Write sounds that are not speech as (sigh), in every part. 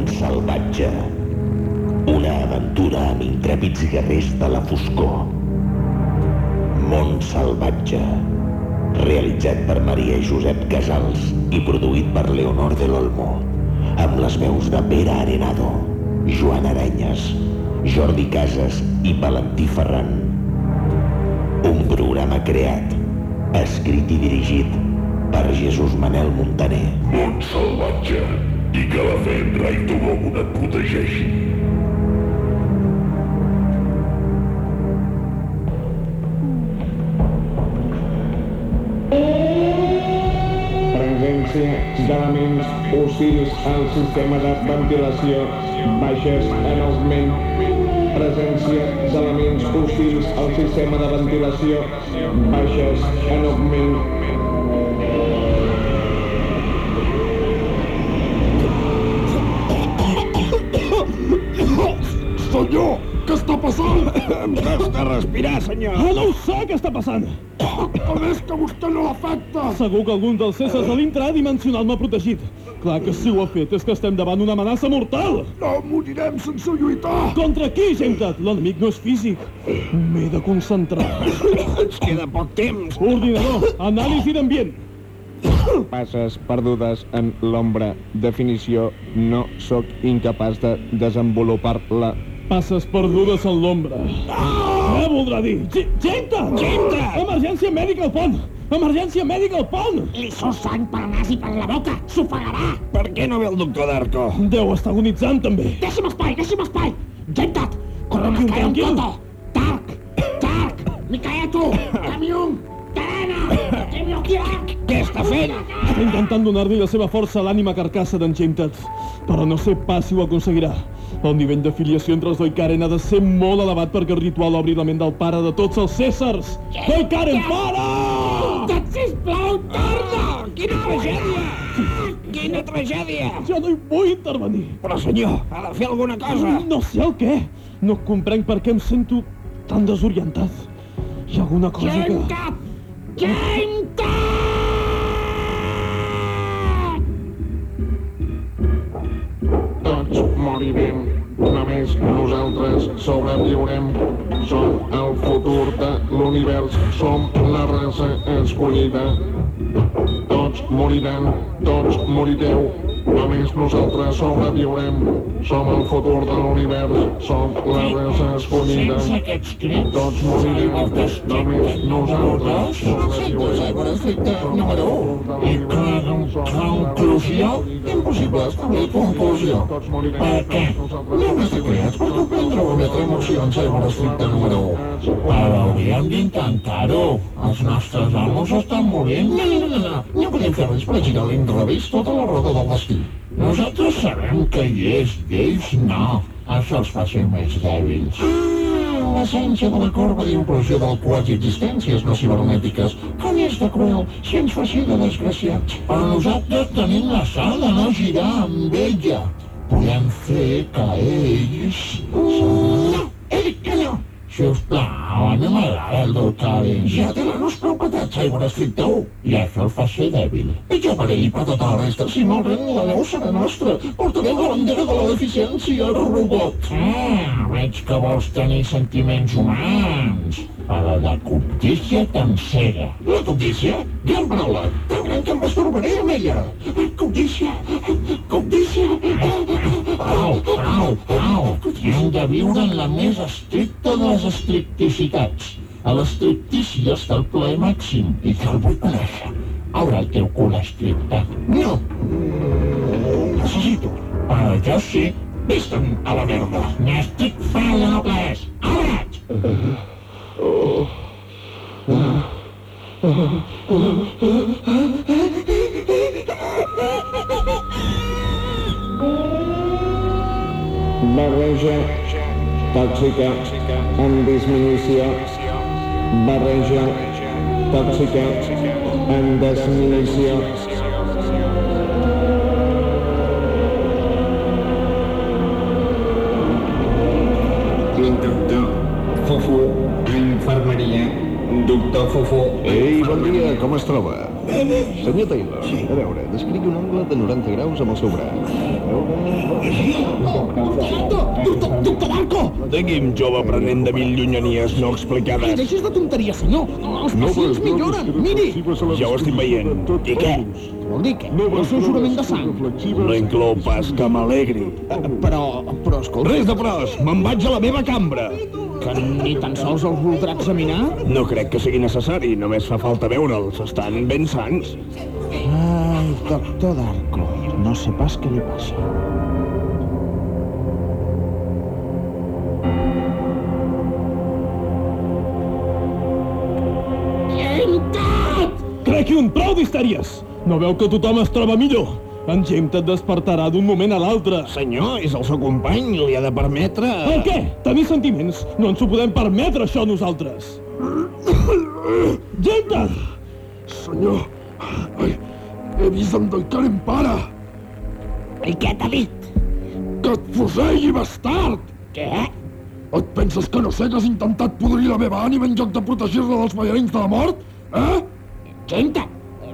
Mont salvatge. Una aventura amb intrèpids guerrers de la foscor. Mont salvatge. Realitzat per Maria Josep Casals i produït per Leonor de l'Olmo. Amb les veus de Pere Arenado, Joan Arenyes, Jordi Casas i Valentí Ferran. Un programa creat, escrit i dirigit per Jesús Manel Montaner. Món salvatge i que la fe en Rai Togomon et protegeixi. Presència d'elements hostils al sistema de ventilació baixes en augment. Presència d'elements hostils al sistema de ventilació baixes en augment. Passant? Em costa respirar, senyor. Ah, no ho sé què està passant! Com és que vostè no l'afecta? Segur que algun dels éssers de l'intradimensional m'ha protegit. Clar que si ho ha fet és que estem davant una amenaça mortal! No morirem sense lluitar! Contra qui, Gemtat? L'enemic no és físic. M'he de concentrar. Ens queda poc temps. Ordinador, anàlisi d'ambient. Passes perdudes en l'ombra. Definició, no sóc incapaç de desenvolupar-la. Passes perdudes en l'ombra. Què voldrà dir? G Gemtat! Gemtat! Emergència mèdica al pont! Emergència mèdica al pont! Li surt sang pel nas i per la boca. S'ofegarà. Per què no ve el doctor Darko? Deu estar agonitzant, també. Deixi'm espai, deixi'm espai. Gentat, corre Tranquil, Micael tranquil. Coto. Tarc, Tarc, Micaeto, Camium, Carena, Timioquiac. Què està fent? Està intentant donar-li la seva força a l'ànima carcassa d'en Gemtat, però no sé pas si ho aconseguirà. El nivell d'afiliació entre els Doikaren ha de ser molt elevat perquè el ritual obri la ment del pare de tots els cèsars. Doikaren, para! Gentat, sisplau, torna. Quina tragèdia! Quina tragèdia! Jo no hi vull intervenir. Però, senyor, ha de fer alguna cosa. No sé el què. No comprenc per què em sento tan desorientat. Hi ha alguna cosa que... Gentat, Gentat. Tots morirem, només nosaltres sobreviurem. Som el futur de l'univers, som la raça escollida. Tots moriran, tots morireu, només nosaltres sobreviurem. Som el futur de l'univers, som la raça escollida. Sense aquests crits. Tots morirem, només nosaltres sobreviurem. Número 1. I conclusió, impossible establir conclusió. Perquè només estem creats per comprendre o emetre emocions segons l'estricte número 1. Però hauríem d'intentar-ho. Els nostres amos estan morint. No, no, no, no, no podem fer res per girar l'inrevés tota la roda del destí. Nosaltres sabem que hi és, i ells no. Això els fa ser més dèbils. Ah, l'essència de la corba d'implosió del quasi existències no cibernètiques. Com és de cruel, si ens fa ser de desgraciats. Però nosaltres tenim la sort de no girar amb ella. Podem fer que ells... Dit Sisplau, a mi m'agrada el Karen. Ja té la nos prou patats, aigua estricte 1. I això el fa ser dèbil. I jo per ell i per tota la resta, si no ren, la neu serà nostra. Portarem la bandera de la deficiència, robot. Ah, veig que vols tenir sentiments humans. Però la cobdícia t'encega. La cobdícia? Gran paraula. Tan gran que em masturbaré amb ella. Cobdícia. Cobdícia. Au, au, au. Hem de viure en la més estricta de les estricticitats. A l'estrictici està el plaer màxim i jo el vull conèixer. Ara el teu cul estricte. No. Necessito. Però jo sí. Vés-te'n a la merda. N'estic fent de no plaers. Ara't. Barreja tòxica en disminució. Barreja tòxica en disminució. A infermeria Doctor Fofó. Ei, bon dia, com es troba? Senyor Taylor, a veure, descrigui un angle de 90 graus amb el seu braç. Doctor, doctor Darko! Digui'm, jove aprenent de mil llunyanies no Ei, explicades. deixis de tonteries, senyor! Els pacients milloren! Miri! Ja ho estic veient. I què? Vol dir què? El seu jurament de sang. No inclou pas que m'alegri. Però, però, escolta, Res de pros, me'n vaig a la meva cambra. que ni tan sols els voldrà examinar? No crec que sigui necessari, només fa falta veure'ls. Estan ben sants. Ai, doctor Darko, no sé pas què li passa. Crec que un prou d'histèries! No veu que tothom es troba millor? En James et despertarà d'un moment a l'altre. Senyor, és el seu company, li ha de permetre... El què? Tenir sentiments? No ens ho podem permetre, això, nosaltres! James! Senyor, he vist en Karen pare! I què t'ha dit? Que et fuselli, bastard! Què? Et penses que no sé que has intentat podrir la meva ànima en lloc de protegir-la dels ballarins de la mort? Eh? Gente,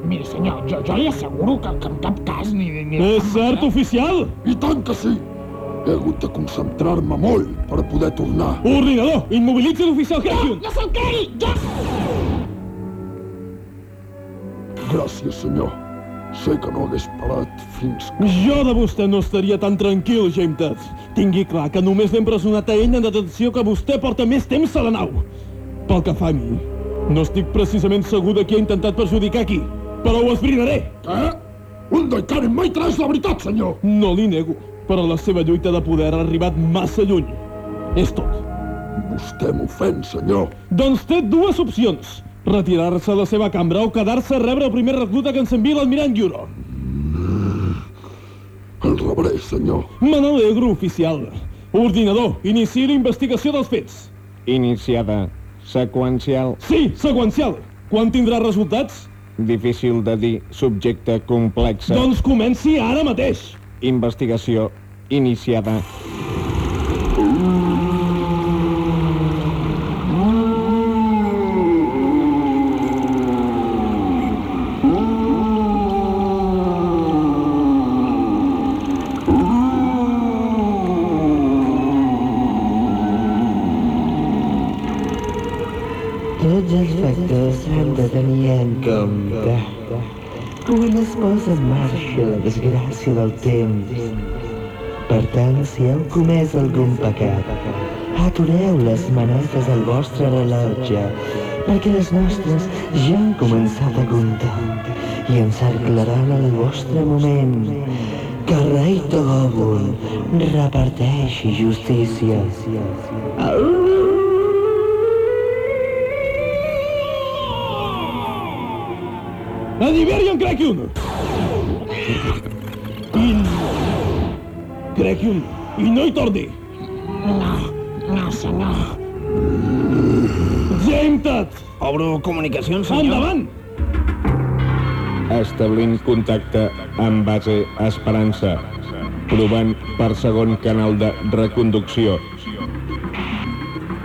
miri senyor, jo, jo li asseguro que, que en cap cas ni... ni És cert, oficial? I tant que sí! He hagut de concentrar-me molt per poder tornar. Ordinador, immobilitza l'oficial Kraken! No se'l cregui! Jo... Gràcies, senyor. Sé que no hagués parat fins que... Jo de vostè no estaria tan tranquil, James. Tingui clar que només l'he empresonat a ell en detenció que vostè porta més temps a la nau. Pel que fa a mi, no estic precisament segur de qui ha intentat perjudicar qui, però ho esbrinaré. Eh? Un Karen mai traeix la veritat, senyor! No li nego, però la seva lluita de poder ha arribat massa lluny. És tot. Vostè m'ofèn, senyor. Doncs té dues opcions. Retirar-se a la seva cambra o quedar-se a rebre el primer recluta que ens envia l'almirant Euro. El rebré, senyor. Me n'alegro, oficial. Ordinador, inici la investigació dels fets. Iniciada. Seqüencial. Sí, seqüencial. Quan tindrà resultats? Difícil de dir. Subjecte complexa. Doncs comenci ara mateix. Investigació iniciada. Posa en marxa la desgràcia del temps. Per tant, si heu comès algun pecat, atureu les manetes al vostre rellotge, perquè les nostres ja han començat a comptar i encerclaran el vostre moment. Que rei Togobun reparteixi justícia. Alliberi en Kraken! I... Kraken, i no hi torni! No, no senyor. Jametat! Obro comunicacions, senyor. Endavant! Establint contacte amb base Esperança. Provant per segon canal de reconducció.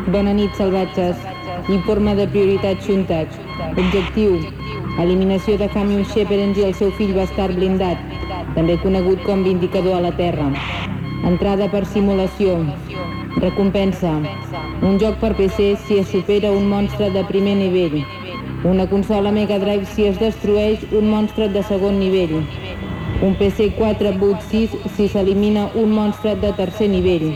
Bona nit, salvatges. Informe de prioritat xuntat. Objectiu. Eliminació de Camion Shepherdens i el seu fill bastard blindat, també conegut com Vindicador a la Terra. Entrada per simulació. Recompensa. Un joc per PC si es supera un monstre de primer nivell. Una consola Mega Drive si es destrueix un monstre de segon nivell. Un PC 4 boot 6 si s'elimina un monstre de tercer nivell.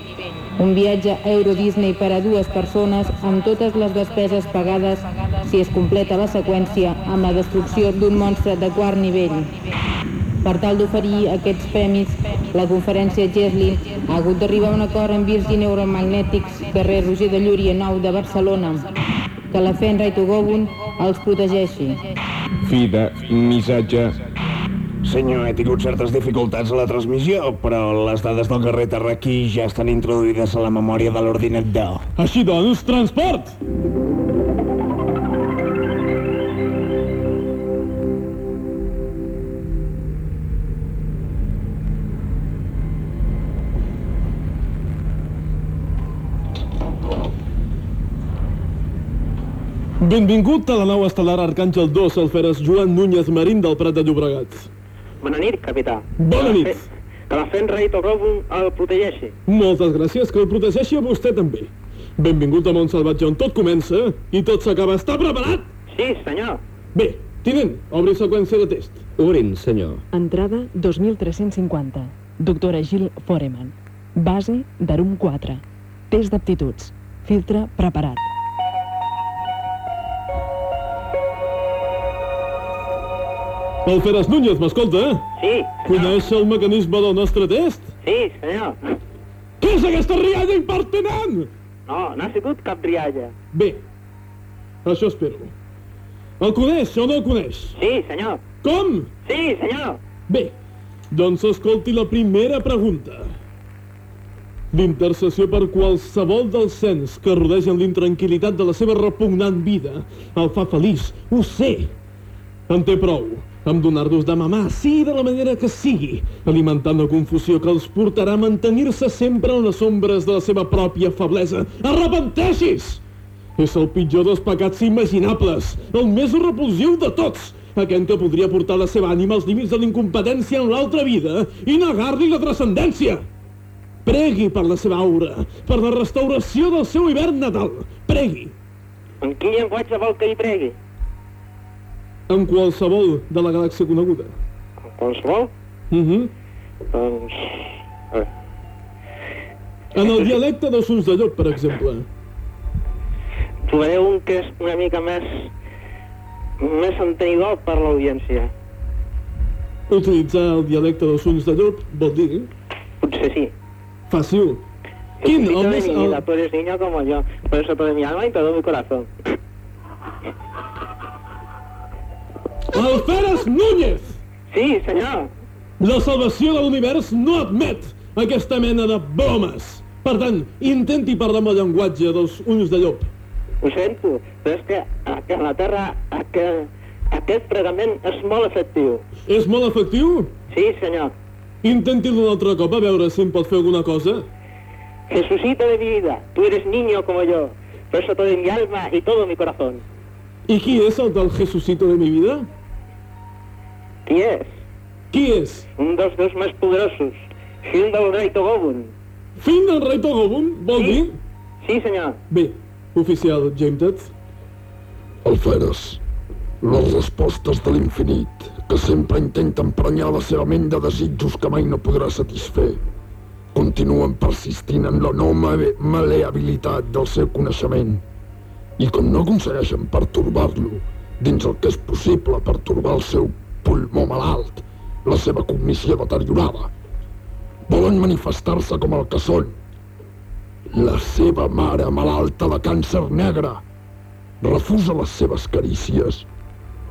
Un viatge a Euro Disney per a dues persones amb totes les despeses pagades si es completa la seqüència amb la destrucció d'un monstre de quart nivell. Per tal d'oferir aquests premis, la conferència Geslin ha hagut d'arribar a un acord amb Virgin Euromagnetics, carrer Roger de Llúria 9 de Barcelona. Que la Fenra i Togobun els protegeixi. Fi de missatge. Senyor, he tingut certes dificultats a la transmissió, però les dades del carrer Terraquí ja estan introduïdes a la memòria de l'ordinador. Així doncs, transport! Benvingut a la nau estel·lar Arcàngel 2, Alferes Joan Núñez Marín del Prat de Llobregat. Bona nit, capità. Bona nit. Que la Fenra i Togobun el protegeixi. Moltes gràcies, que el protegeixi a vostè també. Benvingut a Montsalvatge, on tot comença i tot s'acaba. Està preparat? Sí, senyor. Bé, tinent, obri seqüència de test. Obrin, senyor. Entrada 2350. Doctora Gil Foreman. Base d'Arum 4. Test d'aptituds. Filtre preparat. Alferes Núñez, m'escolta? Sí, Coneix el mecanisme del nostre test? Sí, senyor. Què és aquesta rialla impertinent? No, no ha sigut cap rialla. Bé, això espero. El coneix o no el coneix? Sí, senyor. Com? Sí, senyor. Bé, doncs escolti la primera pregunta. L'intercessió per qualsevol dels cens que rodegen l'intranquil·litat de la seva repugnant vida el fa feliç, ho sé. En té prou amb donar-los de mamar, sí, de la manera que sigui, alimentant la confusió que els portarà a mantenir-se sempre en les ombres de la seva pròpia feblesa. Arrepenteixis! És el pitjor dels pecats imaginables, el més repulsiu de tots, aquell que podria portar la seva ànima als límits de l'incompetència en l'altra vida i negar-li la transcendència. Pregui per la seva aura, per la restauració del seu hivern natal. Pregui. En quin llenguatge vol que hi pregui? En qualsevol de la galàxia coneguda. En qualsevol? Mhm. Doncs... a veure. En el dialecte dels ulls de llop, per exemple. Trobaré un que és una mica més... més entenidor per l'audiència. Utilitzar el dialecte dels ulls de llop vol dir... Potser sí. Fàcil. Quin? El més... El... tú eres niño como yo, por eso todo mi alma y todo mi corazón. Alferes Núñez! Sí, senyor. La salvació de l'univers no admet aquesta mena de bromes. Per tant, intenti parlar amb el llenguatge dels ulls de llop. Ho sento, però és que a- que a la Terra aquest, aquest pregament és molt efectiu. És molt efectiu? Sí, senyor. Intenti-lo un altre cop a veure si em pot fer alguna cosa. Jesucito de mi vida, tú eres niño como yo, por eso todo mi alma y todo mi corazón. I qui és el del Jesucito de mi vida? Qui és? Qui és? Un dels déus més poderosos, fill del rei Togobun. Fill del rei Togobun, vol Sí. dir? Sí, senyor. Bé, oficial Jametet. Alferes, les respostes de l'infinit, que sempre intenta emprenyar la seva ment de desitjos que mai no podrà satisfer, continuen persistint en la no male- maleabilitat del seu coneixement. I com no aconsegueixen pertorbar-lo, dins el que és possible pertorbar el seu pulmó malalt, la seva cognició deteriorada, volen manifestar-se com el que són. La seva mare malalta de càncer negre refusa les seves carícies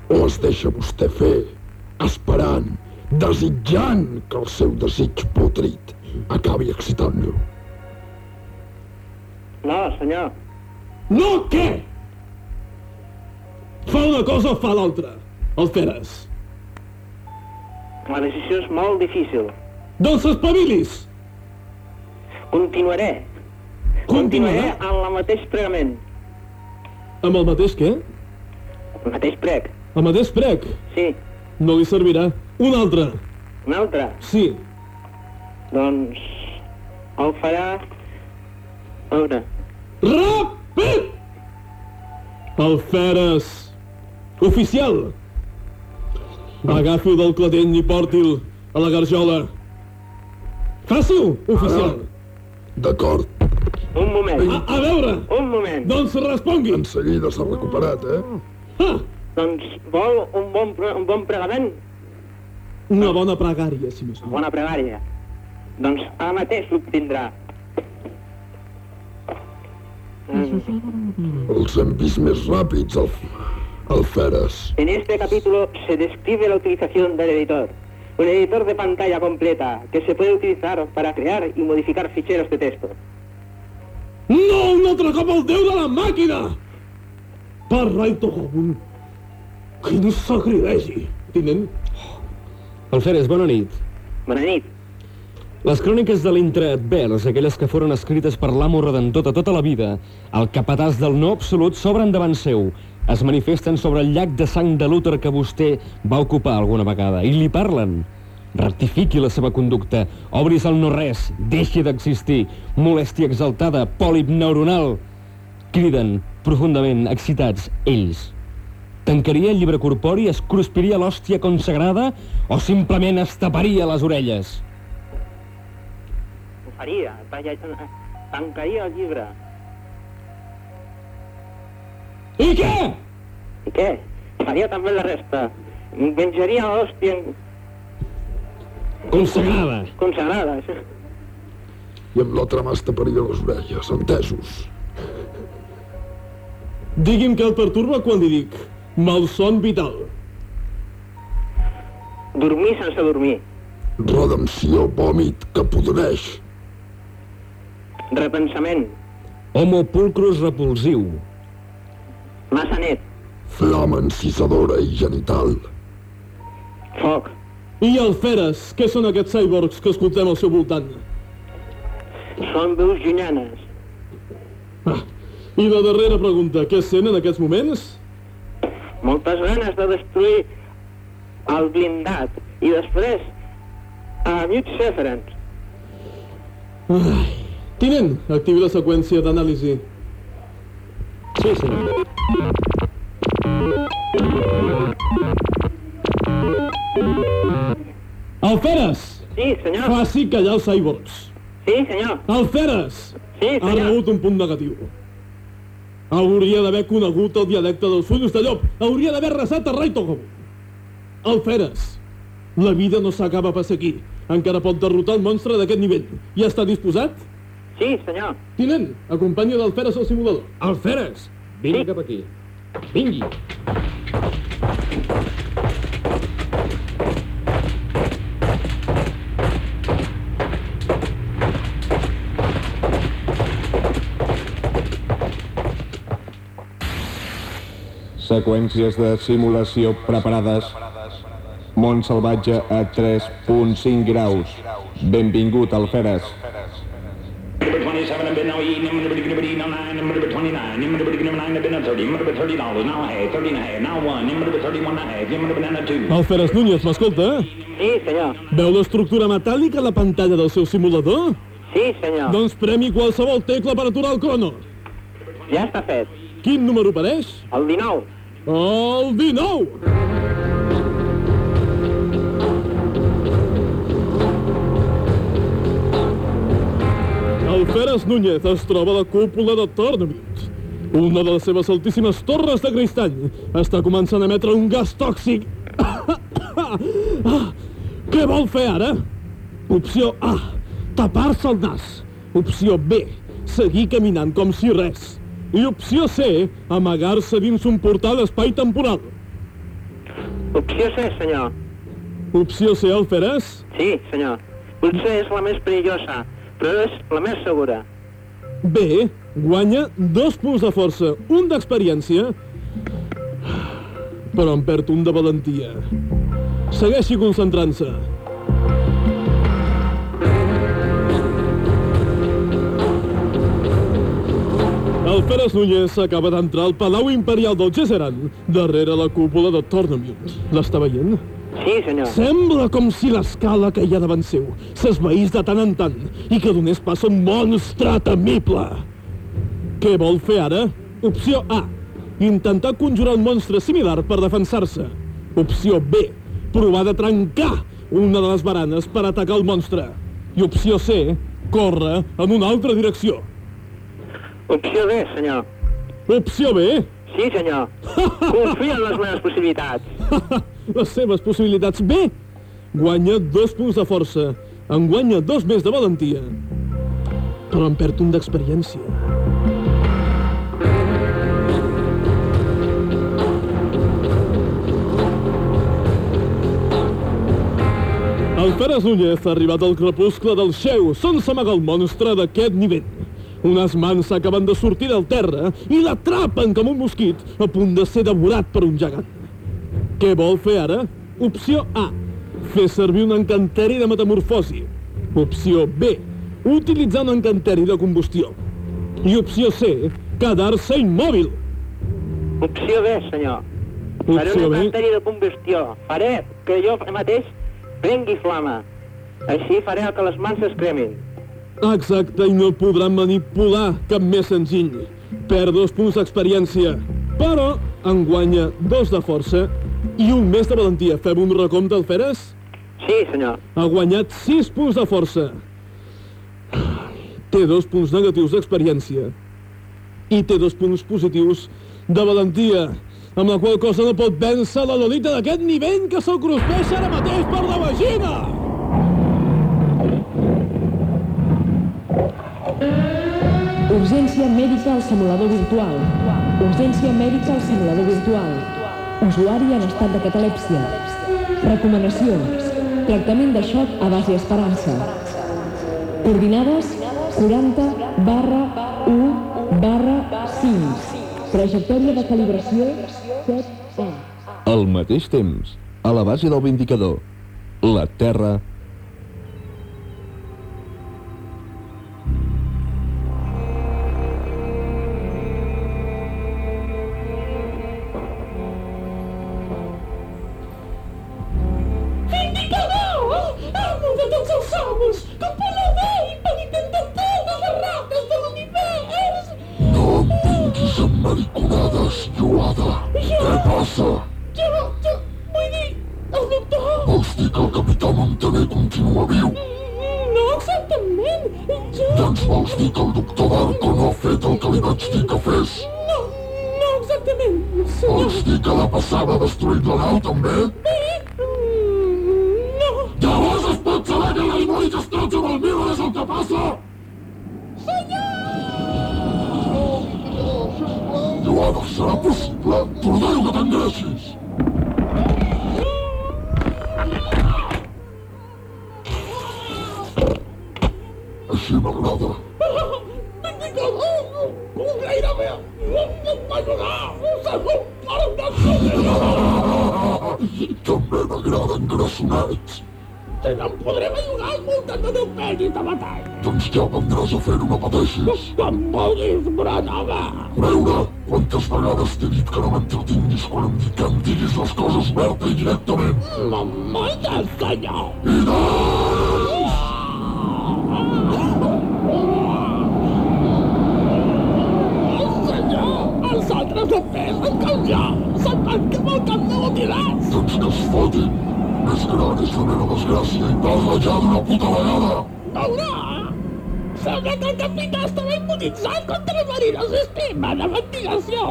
o es deixa vostè fer, esperant, desitjant que el seu desig pútrid acabi excitant-lo. No, senyor. No, què? Fa una cosa o fa l'altra. Alferes. La decisió és molt difícil. Doncs espavilis! Continuaré. Continuaré en el mateix pregament. Amb el mateix què? El mateix preg. El mateix prec? Sí. No li servirà. Un altre. Un altre? Sí. Doncs... El farà... A veure... Ràpid! Alferes. Oficial. Agafi-ho del clatell i porti'l a la garjola. Faci-ho, oficial. D'acord. Un moment. A, a veure. Un moment. Doncs respongui. En seguida s'ha recuperat, eh? Ah, Doncs vol un bon, pre- un bon pregament? una bona pregària, si més no. Bona pregària. Doncs ara mateix l'obtindrà. Els hem vist més ràpids, al... Alferes. En este capítulo se describe la utilización del editor. Un editor de pantalla completa que se puede utilizar para crear y modificar ficheros de texto. No, un altre cop el déu de la màquina! Per rai Togobun. Quin sacrilegi. Tinent? Alferes, bona nit. Bona nit. Les cròniques de l'intraadvers, aquelles que foren escrites per l'amo redentor de tota la vida, el capatàs del no absolut s'obren davant seu, es manifesten sobre el llac de sang de l'úter que vostè va ocupar alguna vegada i li parlen. Rectifiqui la seva conducta, obris el no-res, deixi d'existir, molèstia exaltada, pòlip neuronal. Criden, profundament excitats, ells. Tancaria el llibre corpori, es cruspiria l'hòstia consagrada o simplement es taparia les orelles? Ho faria, tancaria el llibre. I què? I què? Faria també la resta. Menjaria l'hòstia Consagrada. consagrada. això. I amb l'altra mà es taparia les orelles, entesos? Digui'm què el perturba quan li dic malson vital. Dormir sense dormir. Redempció, vòmit, que podreix. Repensament. Homo pulcrus repulsiu. Massa net. Flama encisadora i genital. Foc. I alferes, què són aquests cyborgs que escoltem al seu voltant? Són veus llunyanes. I la darrera pregunta, què sent en aquests moments? Moltes ganes de destruir el blindat. I després, a Mute Seferens. Ai. Tinent, activi la seqüència d'anàlisi. Sí, senyor. Alferes! Sí, senyor. Faci callar els cyborgs. Sí, senyor. Alferes! Sí, Ha senyor. rebut un punt negatiu. Hauria d'haver conegut el dialecte dels ulls de llop. Hauria d'haver resat a Raitogo. Alferes! La vida no s'acaba pas aquí. Encara pot derrotar el monstre d'aquest nivell. Ja està disposat? Sí, senyor. Tinent, acompanya l'Alferes al simulador. Alferes! Vingui sí. cap aquí. Vingui. Seqüències de simulació preparades. Món salvatge a 3.5 graus. Benvingut, Alferes. 27, I've been now eating, number 29, number 29, number 29, I've been at 30, number 30 dollars, now a half, 30 and a half, now one, number 31 and a half, number banana two. Alferes Núñez, m'escolta? Sí, senyor. Veu l'estructura metàl·lica a la pantalla del seu simulador? Sí, senyor. Doncs premi qualsevol tecla per aturar el crono. Ja està fet. Quin número apareix? El 19. El 19! Alferes Núñez es troba a la cúpula de Tornavit. Una de les seves altíssimes torres de cristall està començant a emetre un gas tòxic. (coughs) Ah, Què vol fer ara? Opció A, tapar-se el nas. Opció B, seguir caminant com si res. I opció C, amagar-se dins un portal espai temporal. Opció C, senyor. Opció C, Alferes? Sí, senyor. Potser és la més perillosa, però és la més segura. B, guanya dos punts de força, un d'experiència, però en perd un de valentia. Segueixi concentrant-se. El Feres Núñez acaba d'entrar al Palau Imperial del Gesseran, darrere la cúpula de Tornamute. L'està veient? Sí, senyor. Sembla com si l'escala que hi ha davant seu s'esvaís de tant en tant i que donés pas a un monstre temible. Què vol fer ara? Opció A. Intentar conjurar un monstre similar per defensar-se. Opció B. Provar de trencar una de les baranes per atacar el monstre. I opció C. Córrer en una altra direcció. Opció B, senyor. Opció B? Sí, senyor. (laughs) Confia en les meves possibilitats. (laughs) les seves possibilitats. Bé, guanya dos punts de força. En guanya dos més de valentia. Però en perd un d'experiència. El Feres Núñez ha arribat al crepuscle del xeu, on s'amaga el monstre d'aquest nivell. Unes mans acaben de sortir del terra i l'atrapen com un mosquit a punt de ser devorat per un gegant. Què vol fer ara? Opció A. Fer servir un encanteri de metamorfosi. Opció B, utilitzar un encanteri de combustió. I opció C, quedar-se immòbil. Opció B, senyor. Faré Opció un B. inventari de combustió. Faré que jo mateix prengui flama. Així faré que les mans es cremin. Exacte, i no podran manipular cap més senzill. Perd dos punts d'experiència, però en guanya dos de força i un més de valentia. Fem un recompte, Alferes? Sí, senyor. Ha guanyat 6 punts de força. Té dos punts negatius d'experiència i té dos punts positius de valentia, amb la qual cosa no pot vèncer la Lolita d'aquest nivell que se'l cruspeix ara mateix per la vagina! Urgència mèdica al simulador virtual. Urgència mèdica al simulador virtual. Usuari en estat de catalèpsia. Recomanacions. Tractament de xoc a base esperança. Coordinades 40 barra 1 barra 5. Trajectòria de calibració 7A. Al mateix temps, a la base del Vindicador, la Terra que la passada ha destruït la nau, també? Que no m'entretinguis quan que em diguis les coses oberta i directament? M- Moltes, senyor. I doncs... Els altres no pensen que van cap al camp de mutilats. Doncs que es fotin. Més gran és la meva desgràcia i parla ja d'una puta vegada. Veurà. Que el capità estava immunitzat contra el marino sistema de ventilació.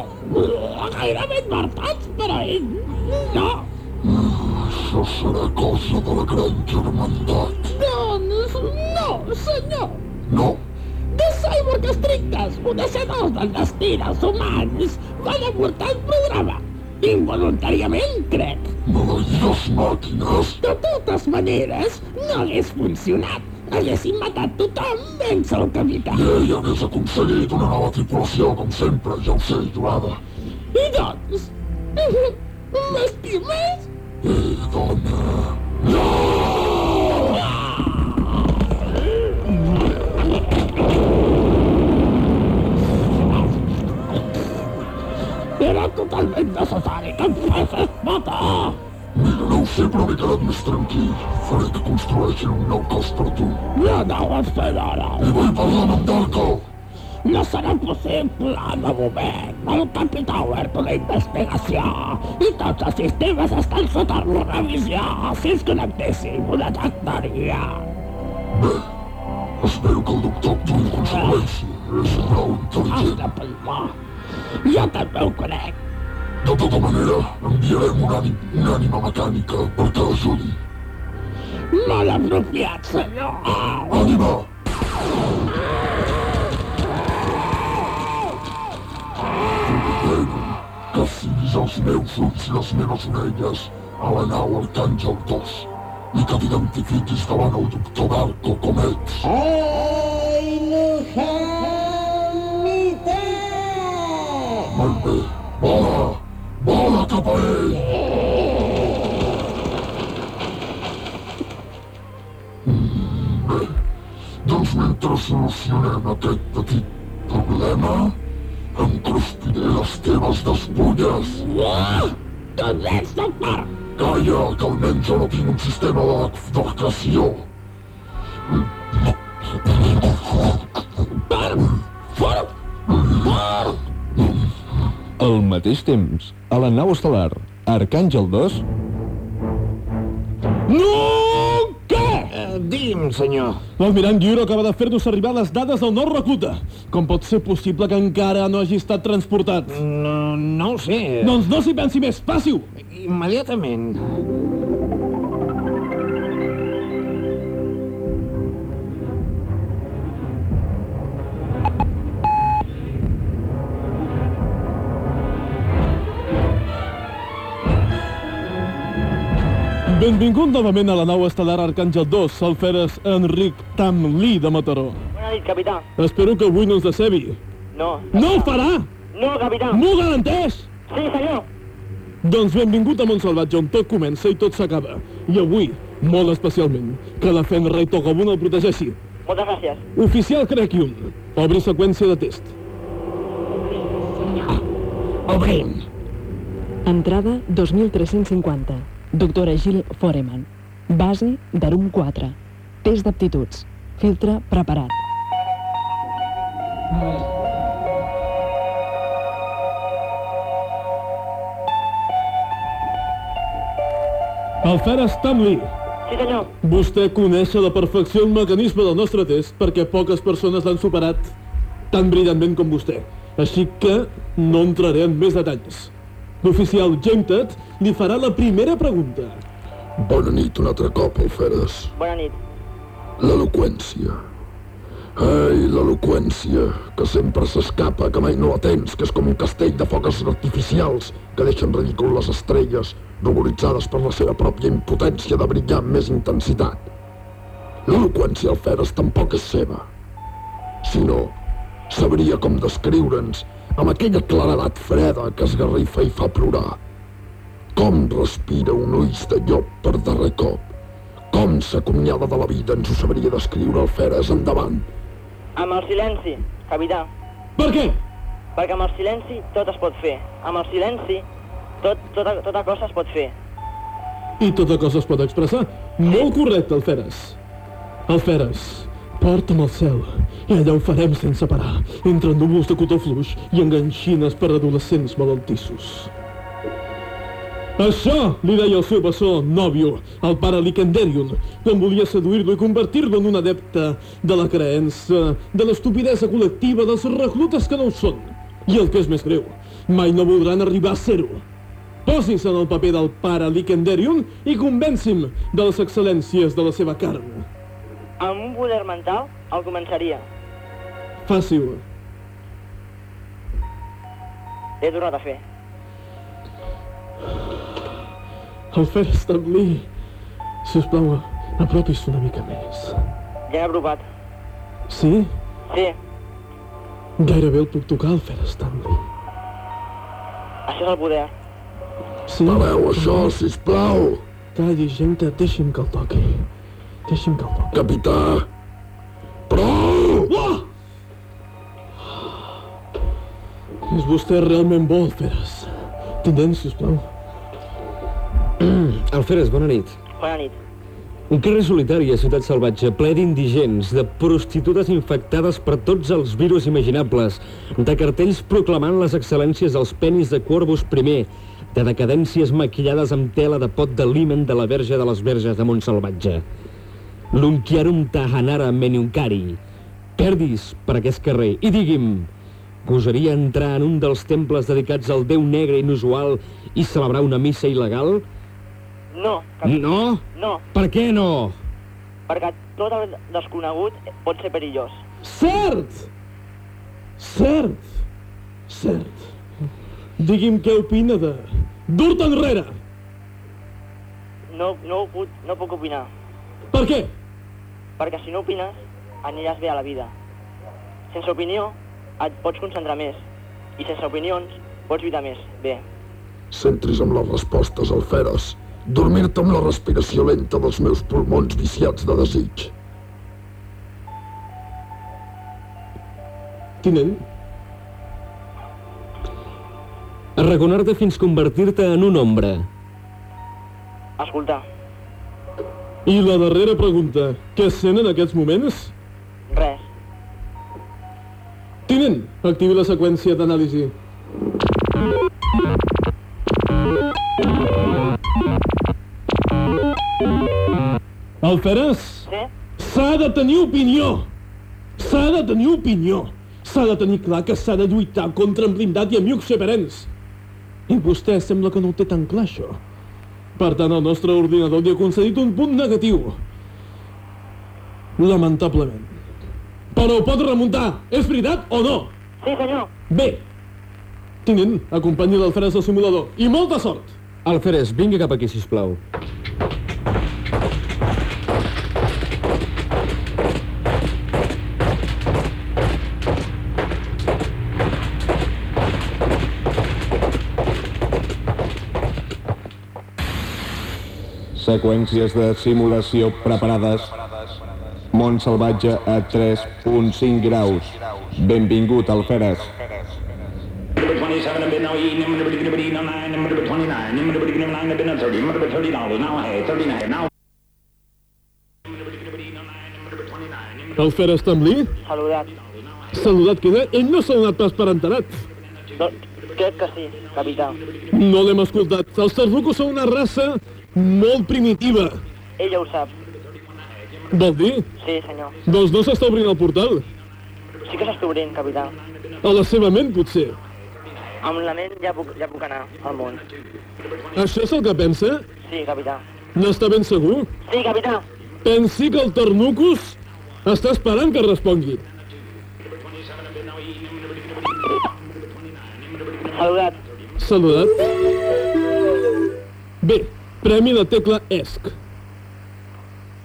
Gairebé invertats, però ell no. Això serà cosa de la gran germandat. Doncs no, senyor. No, De cyborg estrictes, coneixedors del destí dels humans, van avortar el programa. Involuntàriament, crec. maleïdes màquines. De totes maneres, no hagués funcionat. Haguéssim matat tothom menys el capità. I ell hagués aconseguit una nova tripulació, com sempre, ja ho sé, Joada. I doncs, m'estimes? Eh, dona... Era totalment necessari que em fessis matar. Mira, no ho sé, però m'he quedat més tranquil. Faré que construeixin un nou cos per tu. Ja no ho has fet ara. I vull parlar amb en Darko. No serà possible, de moment. El capità ha obert una investigació i tots els sistemes estan sota revisió. Si es connectéssim, ho detectaria. Bé, espero que el doctor actuï en conseqüència. És prou Has intel·ligent. de palmar. Jo també ho crec. De tota manera, enviarem un ànim, una ànima mecànica perquè l'ajudi. Molt apropiat, senyor. Ànima! T'ordeno que siguis els meus ulls i les meves orelles a la nau Arcàngel 2 i que t'identifiquis davant el doctor Darko com ets. Molt Mm, Bé, mentre solucionem aquest petit problema, em cruspiré les teves despulles. Doncs ets, doctor! Calla, que almenys no tinc un sistema de defecació. Al mateix temps, a la nau estel·lar Arcàngel 2... No! Què? Uh, digui'm, senyor. L'almirant Guiuro acaba de fer-nos arribar les dades del nou recluta. Com pot ser possible que encara no hagi estat transportat? No, no ho sé. Doncs no s'hi pensi més, passi-ho! Immediatament. Benvingut novament a la nau estel·lar Arcàngel 2, alferes Enric Tam Lee de Mataró. Bona nit, capità. Espero que avui no ens decebi. No. No ho farà! No, capità. M'ho garanteix! Sí, senyor. Doncs benvingut a Montsalvatge, on tot comença i tot s'acaba. I avui, molt especialment, que la Fenra i Togobun el protegeixi. Moltes gràcies. Oficial Crequium, obri seqüència de test. Obrim. Entrada 2350. Doctora Gil Foreman. Base d'Arum 4. Test d'aptituds. Filtre preparat. Alferes Tamli, Sí, senyor. vostè coneix a la perfecció el mecanisme del nostre test perquè poques persones l'han superat tan brillantment com vostè. Així que no entraré en més detalls. L'oficial Jametet li farà la primera pregunta. Bona nit un altre cop, Alferes. Bona nit. L'eloqüència. Ai, l'eloqüència, que sempre s'escapa, que mai no la tens, que és com un castell de foques artificials que deixen ridícul les estrelles, ruboritzades per la seva pròpia impotència de brillar amb més intensitat. L'eloqüència, Alferes, tampoc és seva. Si no, sabria com descriure'ns amb aquella claredat freda que esgarrifa i fa plorar. Com respira un ulls de llop per darrer cop. Com s'acomiada de la vida ens ho sabria descriure el Feres endavant. Amb el silenci, capità. Per què? Perquè amb el silenci tot es pot fer. Amb el silenci tot, tota, tota cosa es pot fer. I tota cosa es pot expressar. Molt correcte, Alferes. Alferes, porta'm al cel i allà ho farem sense parar, entre núvols de cotó fluix i enganxines per adolescents malaltissos. Això li deia el seu bessó nòvio, el pare Licenderion, quan volia seduir-lo i convertir-lo en un adepte de la creença, de l'estupidesa col·lectiva dels reclutes que no ho són. I el que és més greu, mai no voldran arribar a ser-ho. Posi's en el paper del pare Licenderion i convenci'm de les excel·lències de la seva carn. Amb un poder mental el començaria. Faci-ho. L'he tornat a fer. El fer establir... Si us plau, apropis una mica més. Ja he aprovat. Sí? Sí, Gairebé el puc tocar, el fer Stanley. això és el poder. Sí? Pareu això, sisplau. Calli, gent, deixi'm que el toqui. Deixi'm que el toqui. Capità! Prou! Oh! És vostè realment bo, Alferes. Tinent, sisplau. (clears throat) Alferes, bona nit. Bona nit. Un carrer solitari a Ciutat Salvatge, ple d'indigents, de prostitutes infectades per tots els virus imaginables, de cartells proclamant les excel·lències dels penis de Corvus I, de decadències maquillades amb tela de pot de limen de la Verge de les Verges de Montsalvatge. L'Unquiarum Tahanara Meniunkari. Perdis per aquest carrer i digui'm, gosaria entrar en un dels temples dedicats al Déu negre inusual i celebrar una missa il·legal? No, No? no, Per què no? perquè tot el desconegut pot ser perillós. Cert! Cert! Cert. Digui'm què opina de... Dur-te enrere! No, no, no puc opinar, Per què? Perquè si no opines, aniràs bé a la vida. Sense opinió, et pots concentrar més, i sense opinions, pots lluitar més, bé. Centris amb les respostes, Alferes. Dormir-te amb la respiració lenta dels meus pulmons viciats de desig. Tinent? Arraconar-te fins convertir-te en un ombra. Escoltar. I la darrera pregunta. Què sent en aquests moments? Res. Tinent, activi la seqüència d'anàlisi. Alferes? Sí? S'ha de tenir opinió! S'ha de tenir opinió! S'ha de tenir clar que s'ha de lluitar contra en blindat i amics xeperens. I vostè sembla que no ho té tan clar, això. Per tant, el nostre ordinador li ha concedit un punt negatiu. Lamentablement. Però ho pot remuntar, és veritat o no? Sí, senyor. Bé. Tinent, acompanyi l'Alferes al simulador. I molta sort! Alferes, vingui cap aquí, sisplau. Seqüències de simulació preparades. Mont salvatge a 3.5 graus. Benvingut, Alferes. Number 27 have been now eating, number 29, number 29, number 29 have been at 30, number 30 dollars, now I had 30 and a half, now. Alferes Tamlí? Saludat. Saludat queda. Ell no s'ha donat pas per enterat. No, crec que sí, capità. No l'hem escoltat. Els tarducos són una raça molt primitiva. Ella ho sap. Vol dir? Sí, senyor. Doncs no s'està obrint el portal. Sí que s'està obrint, capità. A la seva ment, potser. Amb la ment ja puc, ja puc anar al món. Això és el que pensa? Sí, capità. N'està ben segur? Sí, capità. Pensi que el Ternucus està esperant que respongui. Saludat. Saludat. Bé, premi de tecla ESC.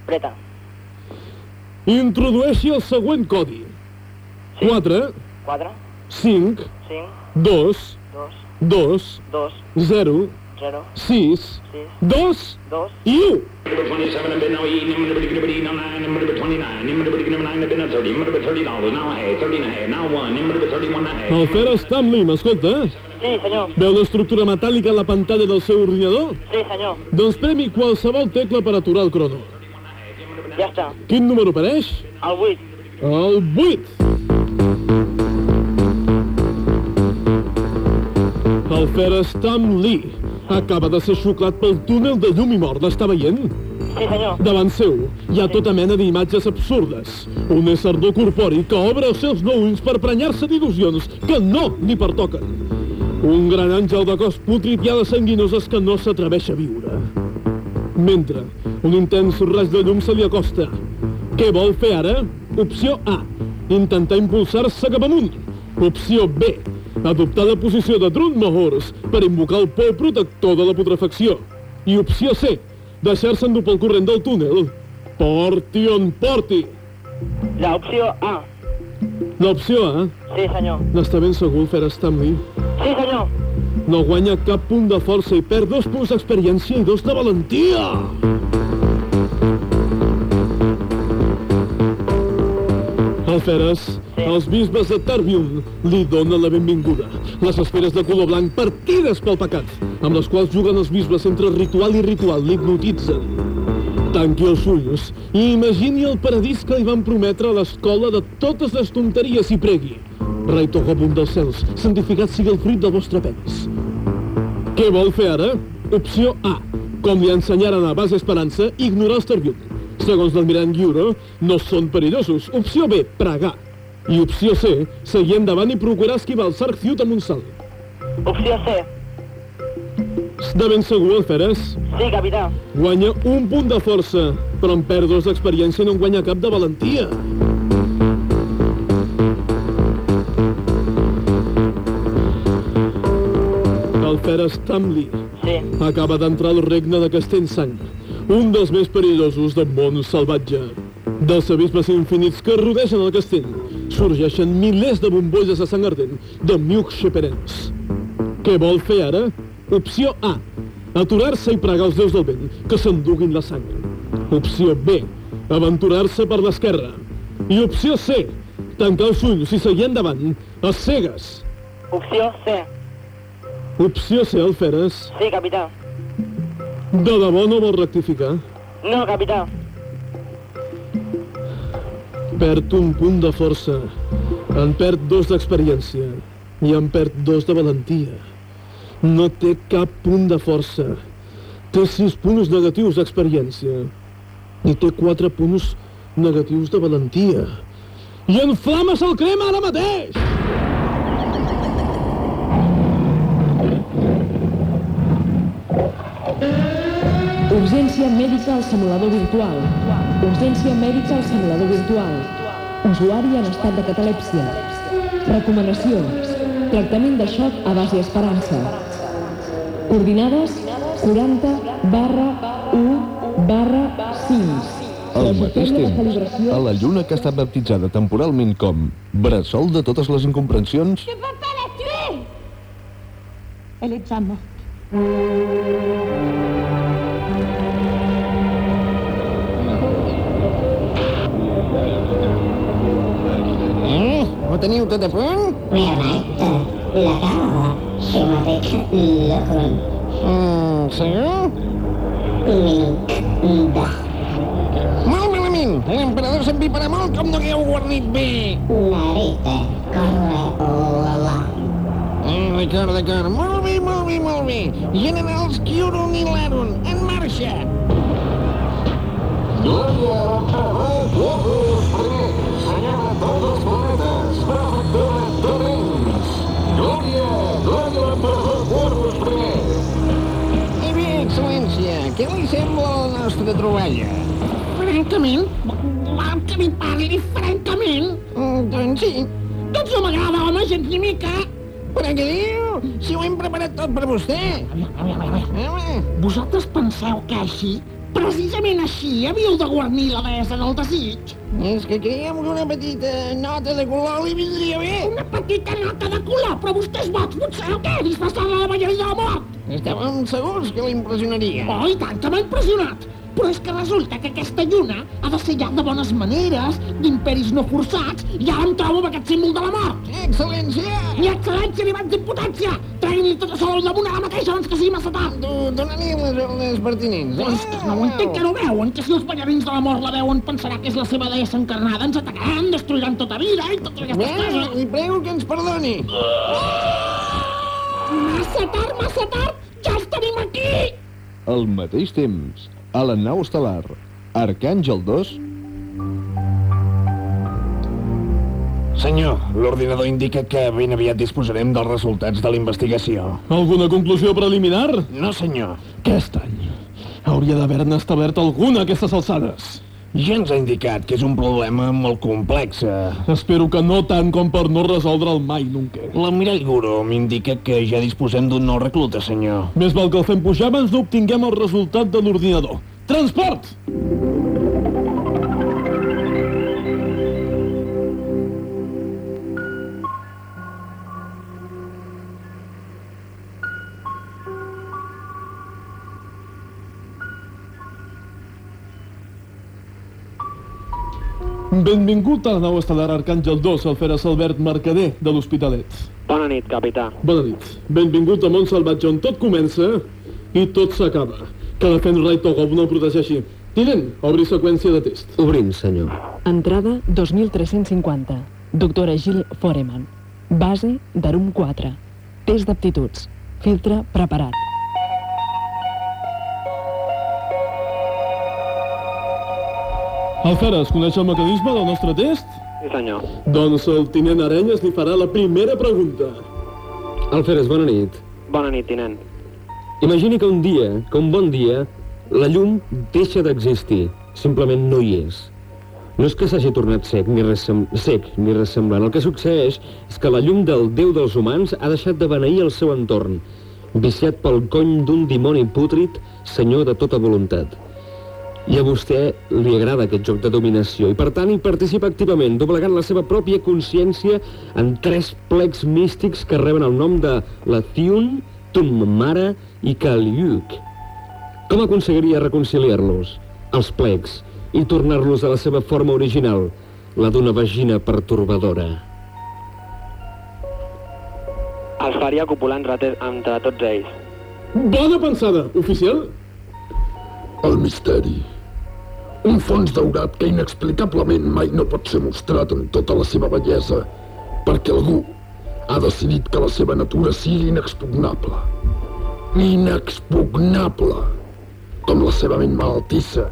Preta. Introdueixi el següent codi. 4, 4, 5, 5, 2, 2, 2, 2, 0, 0, 6, 2 2, i 1. Number 27 have been now eating, number 29, number 29, number 29 have been at 30, number 30 dollars, now I had 30 and a half, now one, number 31 and a half. El Fer Stanley, m'escolta? Sí, senyor. Veu l'estructura metàl·lica a la pantalla del seu ordinador? Sí, senyor. Doncs premi qualsevol tecla per aturar el crono. Ja està. Quin número apareix? El 8. El 8. El Fer Stanley acaba de ser xuclat pel túnel de llum i mort. L'està veient? Sí, senyor. Davant seu hi ha tota mena d'imatges absurdes. Un ésser no corpori que obre els seus nou ulls per prenyar-se d'il·lusions que no li pertoquen. Un gran àngel de cos pútrid i ales sanguinoses que no s'atreveix a viure. Mentre un intens raig de llum se li acosta. Què vol fer ara? Opció A. Intentar impulsar-se cap amunt. Opció B. Adoptar la posició de Drun Mahors per invocar el pou protector de la putrefacció. I opció C. Deixar-se endur pel corrent del túnel. Porti on porti. L'opció A. L'opció A. Sí, senyor. N'està ben segur, Fer Stanley? Sí, senyor. No guanya cap punt de força i perd dos punts d'experiència i dos de valentia. Alferes, sí. els bisbes de Tarbium li donen la benvinguda. Les esferes de color blanc partides pel pecat, amb les quals juguen els bisbes entre ritual i ritual, l'hipnotitzen. Tanqui els ulls i imagini el paradís que li van prometre a l'escola de totes les tonteries i pregui. Rei Togobun dels cels, santificat sigui el fruit del vostre penis. Què vol fer ara? Opció A. Com li ensenyaren a base Esperança, ignorar els Tarbium. Segons l'almirant Giuro, no són perillosos. Opció B, pregar. I opció C, seguir endavant i procurar esquivar el Sarc Ciut amb un salt. Opció C. De ben segur, Alferes? Sí, capità. Guanya un punt de força, però en perd dos d'experiència no en guanya cap de valentia. Alferes Tamli Sí. acaba d'entrar al regne de Castellsang, un dels més perillosos del món salvatge. Dels abismes infinits que rodegen el castell sorgeixen milers de bombolles de sang ardent de miucs xeperens. Què vol fer ara? Opció A. Aturar-se i pregar els déus del vent que s'enduguin la sang. Opció B. Aventurar-se per l'esquerra. I opció C. Tancar els ulls i seguir endavant. A cegues. Opció C. Opció C, Alferes. Sí, capità. De debò no vol rectificar? No, capità. Perd un punt de força. En perd dos d'experiència. I en perd dos de valentia. No té cap punt de força. Té sis punts negatius d'experiència. I té quatre punts negatius de valentia. I en flames el crema ara mateix! Urgència mèdica al simulador virtual. Urgència mèdica al simulador virtual. Usuari en estat de catalèpsia. Recomanacions. Tractament de xoc a base esperança. Coordinades 40 barra 1 barra 5. Al mateix temps, a la lluna que ha estat baptitzada temporalment com bressol de totes les incomprensions, Je peux pas la tuer Elle est déjà morte. Ho teniu tot a punt? Correcte. La cava se mateix logron. Mm, segur? Link de Molt malament! L'emperador s'empiparà molt com no hagueu guarnit bé! Narita corre la Mm, d'acord, d'acord. Molt bé, molt bé, molt bé. Generals Kyurun i Larun, en marxa! I sembla la nostra troballa? Francament? Que li parli francament? Mm, doncs sí. Doncs no m'agrada, home, gens ni mica. Però què diu? Si ho hem preparat tot per vostè. Home. Vosaltres penseu que així, precisament així, havíeu de guarnir la deessa del desig? És que creiem que una petita nota de color li vindria bé. Una petita nota de color, però vostè és boig, potser o què? Disfressada de ballarina de la mort? Estàvem segurs que l'impressionaria. Oh, i tant que m'ha impressionat. Però és que resulta que aquesta lluna ha de ser ja de bones maneres, d'imperis no forçats, i ara em trobo amb aquest símbol de la mort. Excel·lència! I excel·lència li vaig dir potència! Tregui tot això al damunt ara mateix abans que sigui massa tard! Tu, dona-li les ordres pertinents. Però és que no ho entenc que no veuen, que si els ballarins de la mort la veuen pensarà que és la seva deessa encarnada, ens atacaran, destruiran tota vida i totes aquestes Bé, coses. li prego que ens perdoni. Massa tard, massa tard! Ja els tenim aquí! al mateix temps, a la nau estel·lar, Arcàngel 2, Senyor, l'ordinador indica que ben aviat disposarem dels resultats de la investigació. Alguna conclusió preliminar? No, senyor. Que estrany. Hauria d'haver-ne establert alguna a aquestes alçades. Ja ens ha indicat que és un problema molt complex. eh. Espero que no tant com per no resoldre'l mai nunca. L'almirall Guro m'indica que ja disposem d'un nou recluta, senyor. Més val que el fem pujar abans d'obtinguem el resultat de l'ordinador. Transport! Benvingut a la nau estel·lar Arcàngel 2, el Feres Albert Mercader de l'Hospitalet. Bona nit, capità. Bona nit. Benvingut a Mont Salvatge, on tot comença i tot s'acaba. Que la Fenray Togov no el protegeixi. Tinent, obri seqüència de test. Obrim, senyor. Entrada 2350. Doctora Gil Foreman. Base d'Arum 4. Test d'aptituds. Filtre preparat. Alferes, coneix el mecanisme del nostre test? Sí, senyor. Doncs el tinent Arenyes li farà la primera pregunta. Alferes, bona nit. Bona nit, tinent. Imagini que un dia, que un bon dia, la llum deixa d'existir. Simplement no hi és. No és que s'hagi tornat sec ni, res, sem- sec ni res semblant. El que succeeix és que la llum del déu dels humans ha deixat de beneir el seu entorn, viciat pel cony d'un dimoni pútrid, senyor de tota voluntat. I a vostè li agrada aquest joc de dominació i, per tant, hi participa activament, doblegant la seva pròpia consciència en tres plecs místics que reben el nom de Lathiun, Tummara i Kaliuk. Com aconseguiria reconciliar-los, els plecs, i tornar-los a la seva forma original, la d'una vagina pertorbadora. Els faria copular entre, entre tots ells. Bona pensada, oficial. El misteri. Un fons daurat que inexplicablement mai no pot ser mostrat en tota la seva bellesa, perquè algú ha decidit que la seva natura sigui inexpugnable. Inexpugnable! Com la seva ment malaltissa,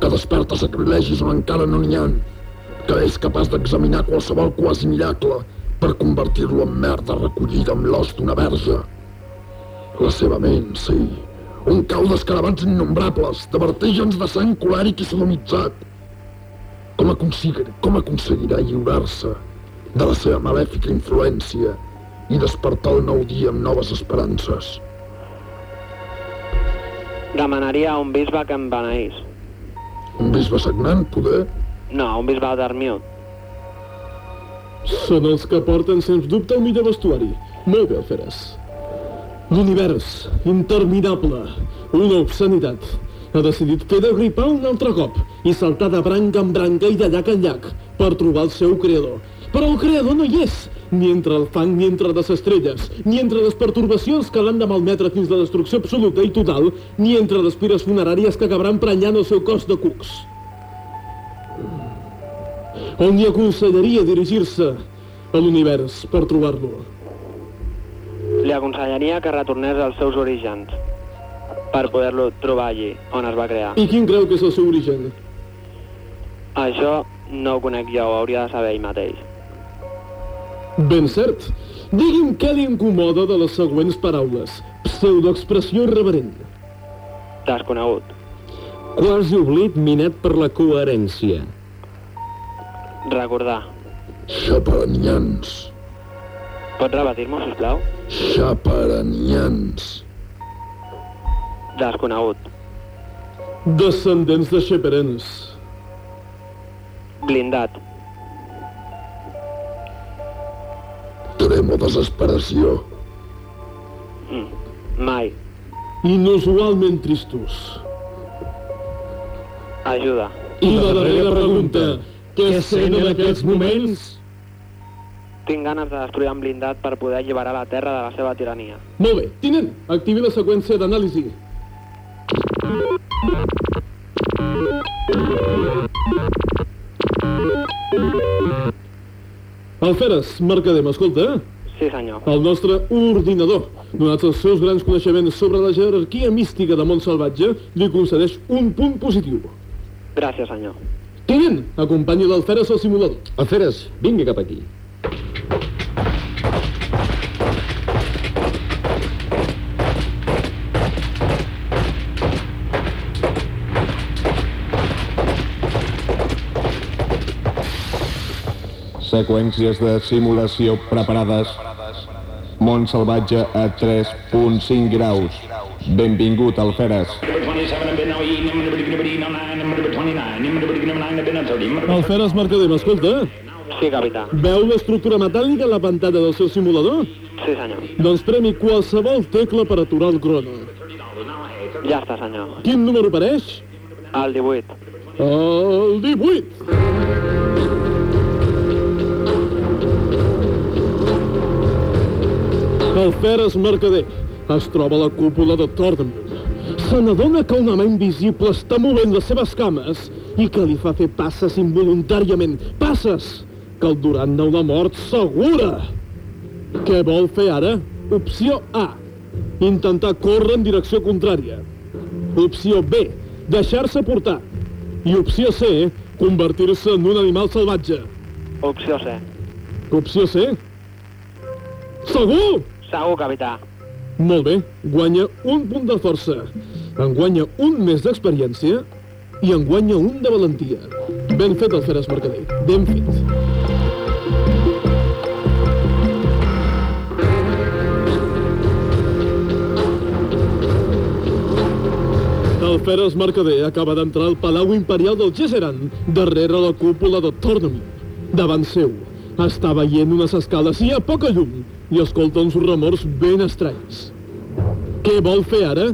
que desperta sacrilegis on encara no n'hi ha, que és capaç d'examinar qualsevol quasi miracle per convertir-lo en merda recollida amb l'os d'una verge. La seva ment, sí, un cau d'escarabats innombrables, de vertígens de sang colèric i sodomitzat. Com, aconseguir, com aconseguirà lliurar-se de la seva malèfica influència i despertar el nou dia amb noves esperances? Demanaria a un bisbe que em beneís. Un bisbe sagnant, poder? No, un bisbe d'Armió. Són els que porten, sens dubte, el millor vestuari. Molt bé, Alferes. L'univers, interminable, una obscenitat, ha decidit fer de gripar un altre cop i saltar de branca en branca i de llac en llac per trobar el seu creador. Però el creador no hi és, ni entre el fang ni entre les estrelles, ni entre les pertorbacions que l'han de malmetre fins la destrucció absoluta i total, ni entre les pires funeràries que acabaran prenyant el seu cos de cucs. On hi aconsellaria dirigir-se a l'univers per trobar-lo? Li aconsellaria que retornés als seus orígens per poder-lo trobar allí, on es va crear. I quin creu que és el seu origen? Això no ho conec jo, ho hauria de saber ell mateix. Ben cert. Digui'm què li incomoda de les següents paraules. Pseudoexpressió irreverent. Desconegut. Quasi oblit minat per la coherència. Recordar. Xaparanians. Pots repetir-m'ho, sisplau? Xaparanians. Desconegut. Descendents de xeperens. Blindat. Tremo desesperació. Mm. Mai. Inusualment tristos. Ajuda. I la darrera pregunta. Què sent en aquests moments? Tinc ganes de destruir en blindat per poder alliberar la Terra de la seva tirania. Molt bé. Tinent, activi la seqüència d'anàlisi. Alferes, Mercader, m'escolta? Sí, senyor. El nostre ordinador, donats els seus grans coneixements sobre la jerarquia mística de món salvatge, li concedeix un punt positiu. Gràcies, senyor. Tinent, acompanyi l'Alferes al simulador. Alferes, vingui cap aquí. Seqüències de simulació preparades. Món salvatge a 3.5 graus. Benvingut, Alferes. Alferes, Mercader, m'escolta? Sí, capità. Veu l'estructura metàl·lica a la pantalla del seu simulador? Sí, senyor. Doncs premi qualsevol tecla per aturar el crono. Ja està, senyor. Quin número apareix? El 18. El 18. El Feres Mercader es troba a la cúpula de Tordenwood. Se n'adona que una mà invisible està movent les seves cames i que li fa fer passes involuntàriament. Passes que el duran a una mort segura. Què vol fer ara? Opció A. Intentar córrer en direcció contrària. Opció B. Deixar-se portar. I opció C. Convertir-se en un animal salvatge. Opció C. Opció C? Segur? Segur, capità. Molt bé, guanya un punt de força. En guanya un més d'experiència i en guanya un de valentia. Ben fet el Feres Mercader, ben fet. El Feres Mercader acaba d'entrar al Palau Imperial del Gesseran, darrere la cúpula de Tornament. Davant seu, està veient unes escales i a poca llum i escolta uns remors ben estranys. Què vol fer ara?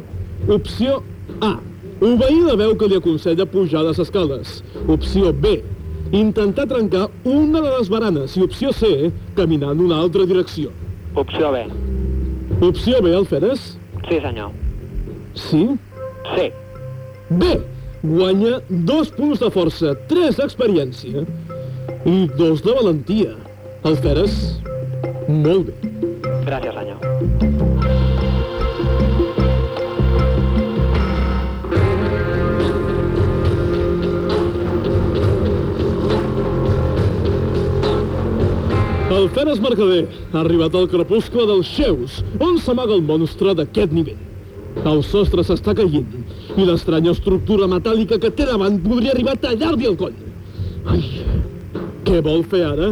Opció A. Obeir la veu que li aconsella pujar les escales. Opció B. intentar trencar una de les baranes i opció C, caminar en una altra direcció. Opció B. Opció B, Alferes? Sí, senyor. Sí? Sí. Bé, guanya dos punts de força, tres d'experiència i dos de valentia. Alferes, molt bé. Gràcies, senyor. El Feres Mercader ha arribat al crepuscle dels Xeus, on s'amaga el monstre d'aquest nivell. El sostre s'està caient i l'estranya estructura metàl·lica que té davant podria arribar a tallar-li el coll. Ai, què vol fer ara?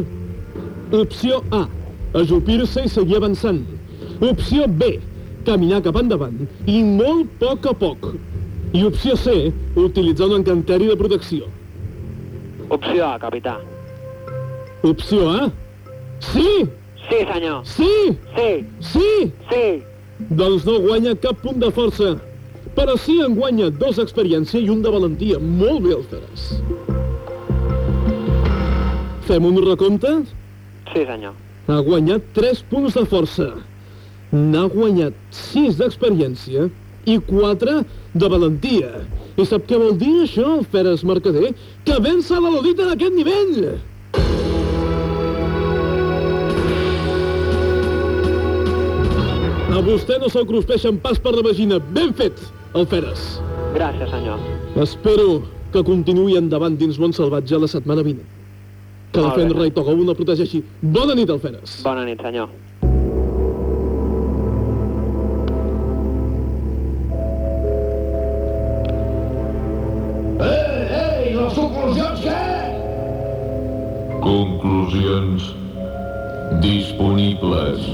Opció A, ajupir-se i seguir avançant. Opció B, caminar cap endavant i molt a poc a poc. I opció C, utilitzar un encanteri de protecció. Opció A, capità. Opció A? Sí! Sí, senyor. Sí! Sí! Sí! Sí! Doncs no guanya cap punt de força. Però sí en guanya dos d'experiència i un de valentia. Molt bé, Alferes. Fem un recompte? Sí, senyor. Ha guanyat 3 punts de força. N'ha guanyat 6 d'experiència i 4 de valentia. I sap què vol dir això, Alferes Mercader? Que vença la Lodita d'aquest nivell! A vostè no se'l cruspeixen pas per la vagina. Ben fet, Alferes. Gràcies, senyor. Espero que continuï endavant dins món salvatge la setmana vinent. Que Molt bé. Fenra i Togou la protegeixi. Bona nit, Alferes. Bona nit, senyor. Ei, les conclusions què? Conclusions disponibles.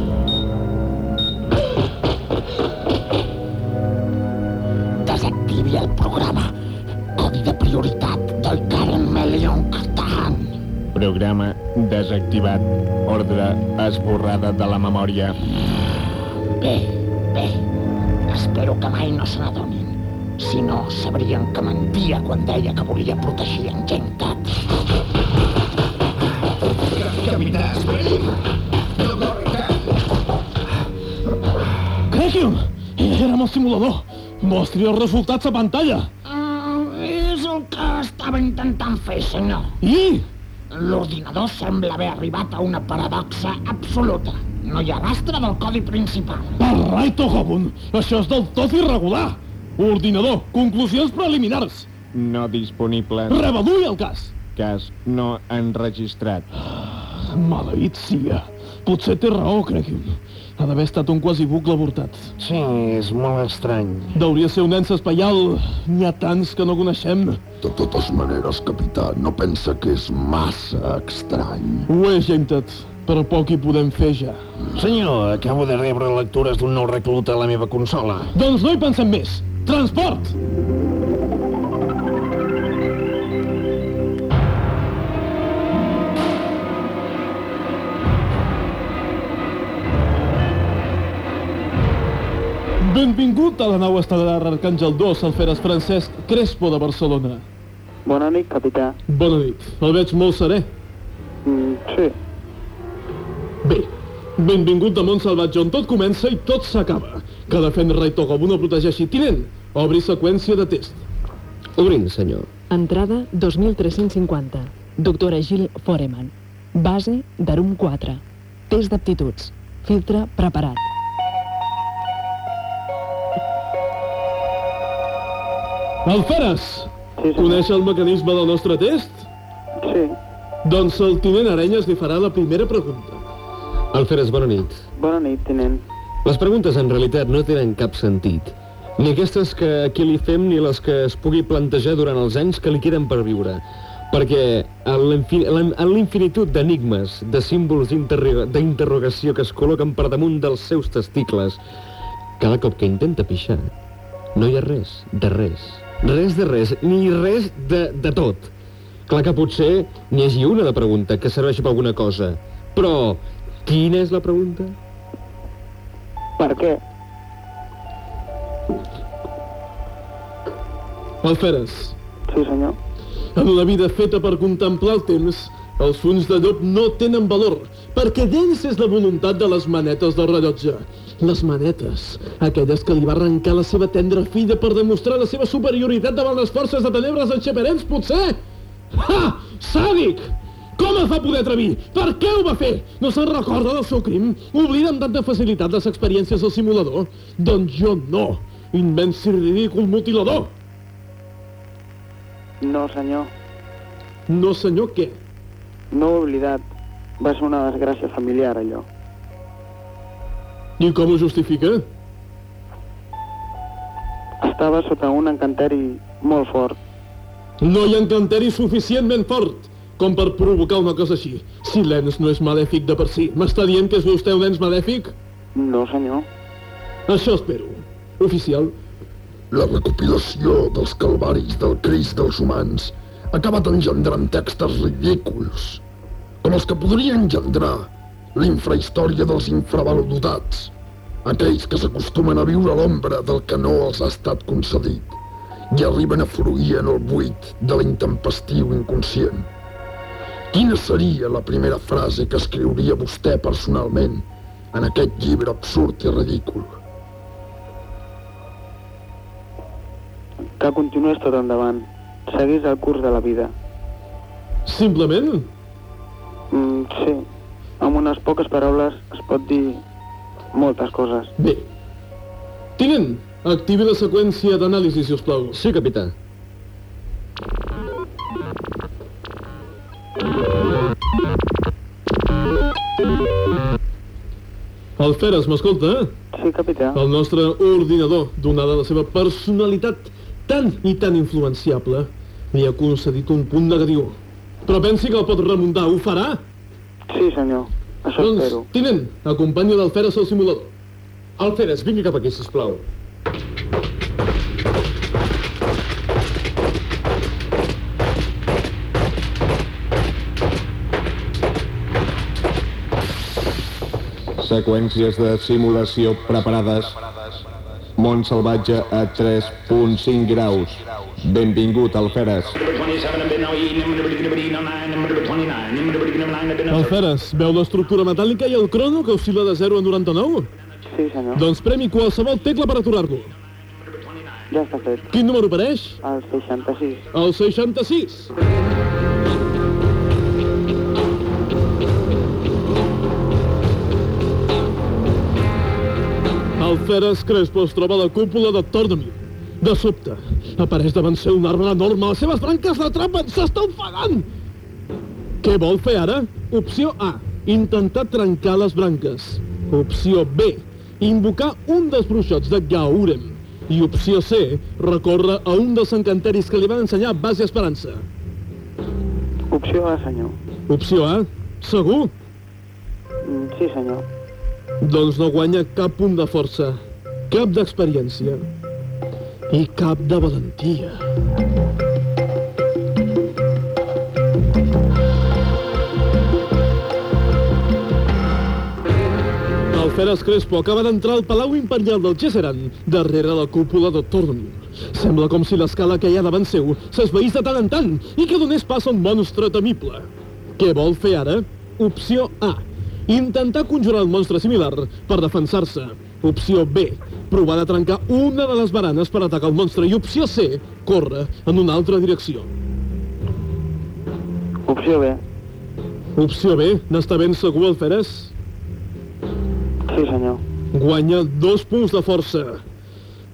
Desactivi el programa. Codi de prioritat del Karen Melion. Programa desactivat. Ordre esborrada de la memòria. Bé, bé. Espero que mai no se n'adonin. Si no, sabrien que mentia quan deia que volia protegir en Gen Cat. Capità, esperi! No! Érem el simulador. Mostri els resultats a pantalla. Uh, és el que estava intentant fer, senyor. I? L'ordinador sembla haver arribat a una paradoxa absoluta. No hi ha rastre del codi principal. Arrai, Togobun! Això és del tot irregular. Ordinador, conclusions preliminars. No disponible. Revaluï el cas. Cas no enregistrat. Maleït sia. Potser té raó, Crèquium. Ha d'haver estat un quasi bucle avortat. Sí, és molt estrany. Deuria ser un ens espaial. N'hi ha tants que no coneixem. De totes maneres, capità, no pensa que és massa estrany. Ho és, Jametet, però poc hi podem fer ja. Senyor, acabo de rebre lectures d'un nou recluta a la meva consola. Doncs no hi pensem més. Transport! Benvingut a la nau estel·lar Arcàngel 2, Alferes Francesc Crespo de Barcelona. Bona nit, capità. Bona nit. El veig molt serè. Mm, sí. Bé, benvingut a Mont Salvatge, on tot comença i tot s'acaba. Que la Fenra i Togabu no protegeixi. Tinent, obri seqüència de test. Obrint, senyor. Entrada 2350. Doctora Gil Foreman. Base d'Arum 4. Test d'aptituds. Filtre preparat. Alferes! Sí, Coneix el mecanisme del nostre test? Sí. Doncs el tinent Arenyes li farà la primera pregunta. Alferes, bona nit. Bona nit, tinent. Les preguntes en realitat no tenen cap sentit. Ni aquestes que aquí li fem ni les que es pugui plantejar durant els anys que li queden per viure. Perquè en l'infi- en l'infinitud d'enigmes, de símbols d'interroga- d'interrogació que es col·loquen per damunt dels seus testicles, cada cop que intenta pixar, no hi ha res, de res. Res de res, ni res de, de tot. Clar que potser n'hi hagi una de pregunta que serveixi per alguna cosa. Però, quina és la pregunta? Per què? Alferes, Sí, senyor. En una vida feta per contemplar el temps, els fulls de llop no tenen valor, perquè dins és la voluntat de les manetes del rellotge. Les manetes, aquelles que li va arrencar la seva tendra filla per demostrar la seva superioritat davant les forces de tenebres en xaperens, potser? Ha! Sàdic! Com es va poder atrevir? Per què ho va fer? No se'n recorda del seu crim? Oblida amb tanta facilitat les experiències del simulador? Doncs jo no. Immens i ridícul mutilador. No, senyor. No, senyor, què? No he oblidat. Va ser una desgràcia familiar, allò. I com ho justifica? Estava sota un encanteri molt fort. No hi ha encanteri suficientment fort com per provocar una cosa així. Si l'ens no és malèfic de per si, m'està dient que és vostè un ens malèfic? No, senyor. Això espero. Oficial. La recopilació dels calvaris del Crist dels humans ha acabat engendrant textos ridículs, com els que podria engendrar la infrahistòria dels infravalodotats, aquells que s'acostumen a viure a l'ombra del que no els ha estat concedit i arriben a fruir en el buit de l'intempestiu inconscient. Quina seria la primera frase que escriuria vostè personalment en aquest llibre absurd i ridícul? Que continués tot endavant. Seguís el curs de la vida. Simplement? Mm, sí. Amb unes poques paraules es pot dir moltes coses. Bé. Tinent, activi la seqüència d'anàlisi, si us plau. Sí, capità. Alferes, m'escolta? Sí, capità. El nostre ordinador, donada la seva personalitat tan i tan influenciable, li ha concedit un punt negatiu. Però pensi que el pot remuntar. Ho farà? Sí, senyor. Això doncs, espero. tinent, acompanyi l'Alferes al simulador. Alferes, vingui cap aquí, sisplau. Seqüències de simulació preparades. Món salvatge a 3.5 graus. Benvingut, Alferes. Alferes, veu l'estructura metàl·lica i el crono que oscil·la de 0 a 99? Sí, senyor. Doncs premi qualsevol tecla per aturar-lo. Ja està fet. Quin número apareix? El 66. El 66. El Feres Crespo es troba a la cúpula de Tordomir. De sobte, apareix davant seu un arbre enorme. Les seves branques l'atrapen, s'està ofegant! Què vol fer ara? Opció A. Intentar trencar les branques. Opció B. Invocar un dels bruixots de Gaurem. I opció C. Recórrer a un dels encanteris que li van ensenyar Base Esperança. Opció A, senyor. Opció A. Segur? Mm, sí, senyor. Doncs no guanya cap punt de força, cap d'experiència i cap de valentia. Feres Crespo acaba d'entrar al Palau Imperial del Gesseran, darrere la cúpula de Tordomir. Sembla com si l'escala que hi ha davant seu s'esveís de tant en tant i que donés pas a un monstre temible. Què vol fer ara? Opció A. Intentar conjurar un monstre similar per defensar-se. Opció B. Provar de trencar una de les baranes per atacar el monstre. I opció C. Córrer en una altra direcció. Opció B. Opció B. N'està ben segur el Feres? Sí, senyor. Guanya dos punts de força.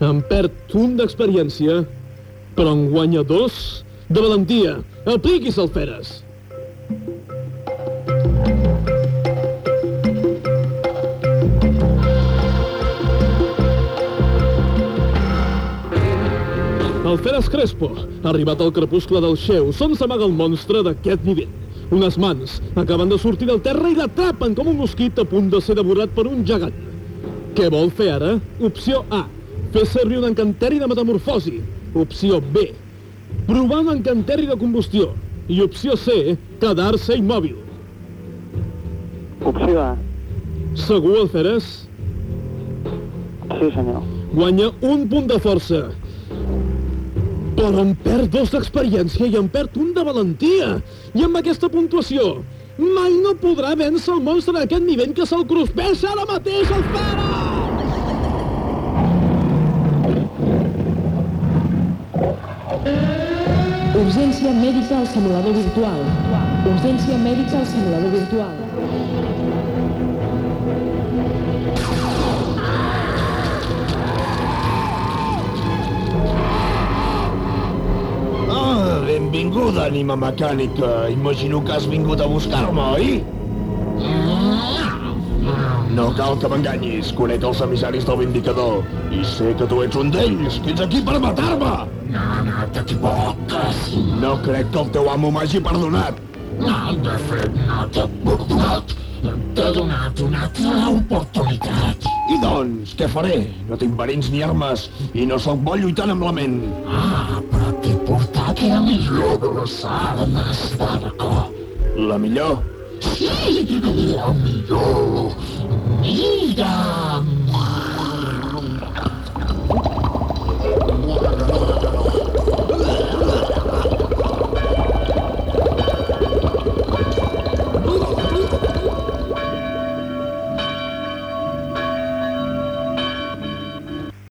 En perd un d'experiència, però en guanya dos de valentia. Apliquis el Feres. El Feres Crespo, arribat al crepuscle del Xeus, on s'amaga el monstre d'aquest nivell. Unes mans acaben de sortir del terra i l'atrapen com un mosquit a punt de ser devorat per un gegant. Què vol fer ara? Opció A. Fer servir un encanteri de metamorfosi. Opció B. Provar un encanteri de combustió. I opció C. Quedar-se immòbil. Opció A. Segur el Feres? Sí, senyor. Guanya un punt de força. Però en perd dos d'experiència i en perd un de valentia. I amb aquesta puntuació, mai no podrà vèncer el monstre a aquest nivell que se'l cruspeix ara mateix al pare! Urgència mèdica al simulador virtual. Urgència mèdica al simulador virtual. Benvinguda, ànima mecànica. Imagino que has vingut a buscar-me, oi? No cal que m'enganyis. Conec els emissaris del Vindicador. I sé que tu ets un d'ells. Que ets aquí per matar-me. No, no, t'equivoques. No crec que el teu amo m'hagi perdonat. No, de fet, no t'he perdonat. T'he donat una altra oportunitat. I doncs, què faré? No tinc verins ni armes i no sóc bo lluitant amb la ment. Ah, però t'he portat la millor de les armes d'arco. La millor? Sí, la millor. Mira'm.